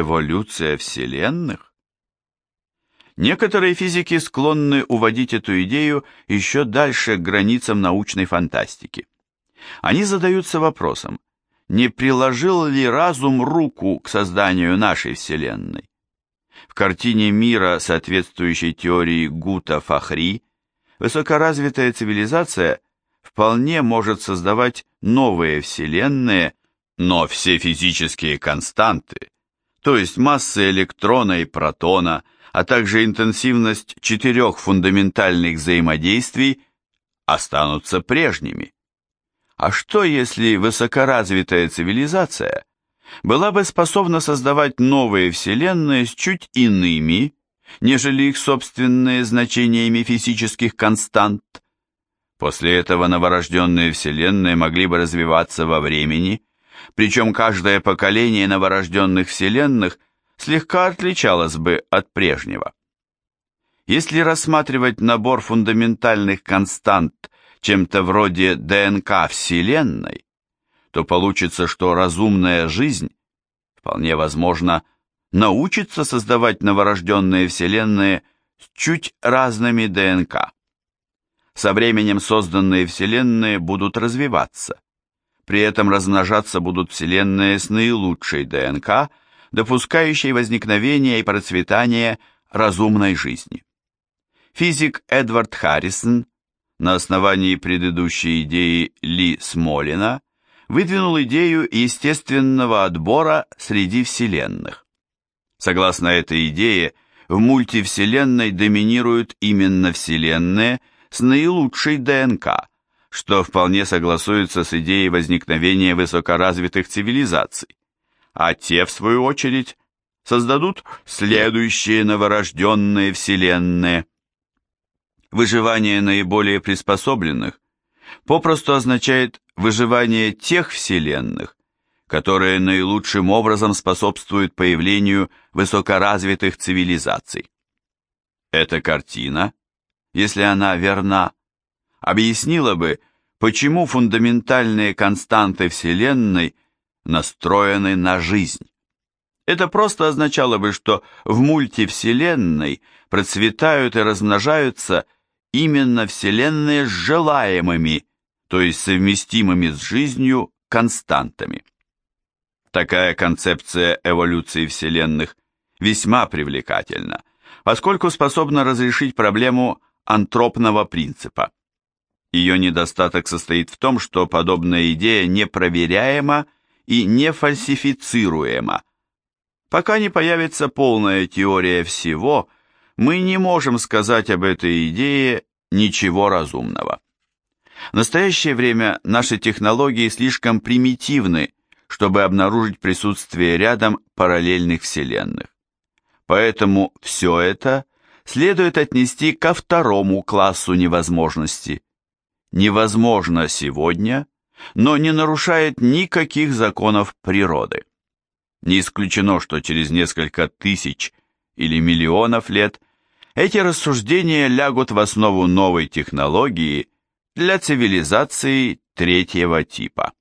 эволюция вселенных? Некоторые физики склонны уводить эту идею еще дальше к границам научной фантастики. Они задаются вопросом, не приложил ли разум руку к созданию нашей Вселенной? В картине мира, соответствующей теории Гута Фахри, высокоразвитая цивилизация вполне может создавать новые Вселенные, но все физические константы, то есть масса электрона и протона, а также интенсивность четырех фундаментальных взаимодействий останутся прежними. А что, если высокоразвитая цивилизация была бы способна создавать новые вселенные с чуть иными, нежели их собственные значениями физических констант? После этого новорожденные вселенные могли бы развиваться во времени, причем каждое поколение новорожденных вселенных слегка отличалось бы от прежнего. Если рассматривать набор фундаментальных констант чем-то вроде ДНК Вселенной, то получится, что разумная жизнь, вполне возможно, научится создавать новорожденные Вселенные с чуть разными ДНК. Со временем созданные Вселенные будут развиваться. При этом размножаться будут Вселенные с наилучшей ДНК, допускающей возникновение и процветание разумной жизни. Физик Эдвард Харрисон на основании предыдущей идеи Ли Смолина выдвинул идею естественного отбора среди вселенных. Согласно этой идее, в мультивселенной доминируют именно вселенные с наилучшей ДНК, что вполне согласуется с идеей возникновения высокоразвитых цивилизаций, а те, в свою очередь, создадут следующие новорожденные вселенные – выживание наиболее приспособленных попросту означает выживание тех вселенных, которые наилучшим образом способствуют появлению высокоразвитых цивилизаций. Эта картина, если она верна, объяснила бы, почему фундаментальные константы Вселенной настроены на жизнь. Это просто означало бы, что в мультивселенной процветают и размножаются именно Вселенные с желаемыми, то есть совместимыми с жизнью, константами. Такая концепция эволюции Вселенных весьма привлекательна, поскольку способна разрешить проблему антропного принципа. Ее недостаток состоит в том, что подобная идея непроверяема и не фальсифицируема. Пока не появится полная теория всего – мы не можем сказать об этой идее ничего разумного. В настоящее время наши технологии слишком примитивны, чтобы обнаружить присутствие рядом параллельных вселенных. Поэтому все это следует отнести ко второму классу невозможности. Невозможно сегодня, но не нарушает никаких законов природы. Не исключено, что через несколько тысяч или миллионов лет, эти рассуждения лягут в основу новой технологии для цивилизации третьего типа.